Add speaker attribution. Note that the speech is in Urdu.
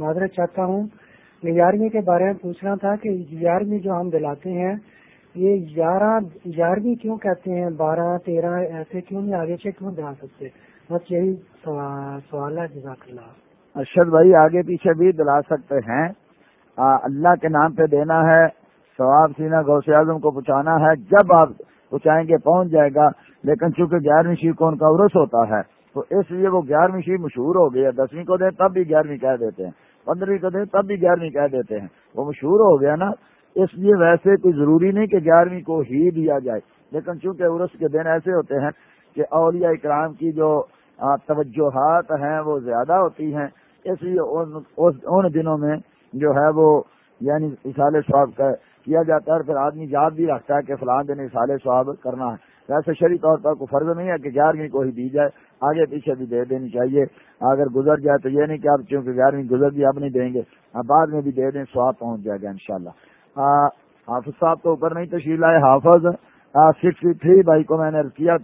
Speaker 1: معذرت چاہتا ہوں گیارہویں کے بارے میں پوچھنا تھا کہ گیارہویں جو ہم دلاتے ہیں، یہ گیارہ گیارہویں کیوں کہتے ہیں؟ بارہ، تیرہ، ایسے کیوں نہیں آگے سے کیوں دلا سکتے؟ بس یہی سوال ہے، جزاک اللہ۔
Speaker 2: ارشد بھائی، آگے پیچھے بھی دلا سکتے ہیں۔ اللہ کے نام پہ دینا ہے، ثواب سینا، غوث اعظم کو پہنچانا ہے۔ جب آپ پہنچائیں گے، پہنچ جائے گا، لیکن چونکہ گیارہویں شیخ کو ان کا عرس ہوتا ہے، تو اس لیے وہ گیارہویں شیخ مشہور ہو گئی ہے۔ دسویں کو دیں، تب بھی گیارہویں کہہ دیتے ہیں۔ پندرہویں کو دیں تب بھی گیارہویں کہہ دیتے ہیں۔ وہ مشہور ہو گیا نا۔ اس لیے ویسے کوئی ضروری نہیں کہ گیارہویں کو ہی دیا جائے۔ لیکن چونکہ عرس کے دن ایسے ہوتے ہیں کہ اولیاء اکرام کی جو توجہات ہیں وہ زیادہ ہوتی ہیں۔ اس لیے ان دنوں میں جو ہے وہ یعنی اصال صاحب کا کیا جاتا ہے اور پھر آدمی یاد بھی رکھتا ہے کہ فلاں دن سالے سواب کرنا ہے۔ ویسے شری طور پر کوئی فرض نہیں ہے کہ گیارہویں کو ہی دی جائے، آگے پیچھے بھی دے دینی چاہیے۔ اگر گزر جائے تو یہ نہیں کہ آپ چونکہ گیارہویں گزر بھی اب نہیں دیں گے بعد میں بھی دے دیں، سواب پہنچ جائے گا انشاءاللہ۔ حافظ صاحب تو اوپر نہیں تشریف لائے، حافظ۔ سکسٹی تھری بھائی کو میں نے کیا۔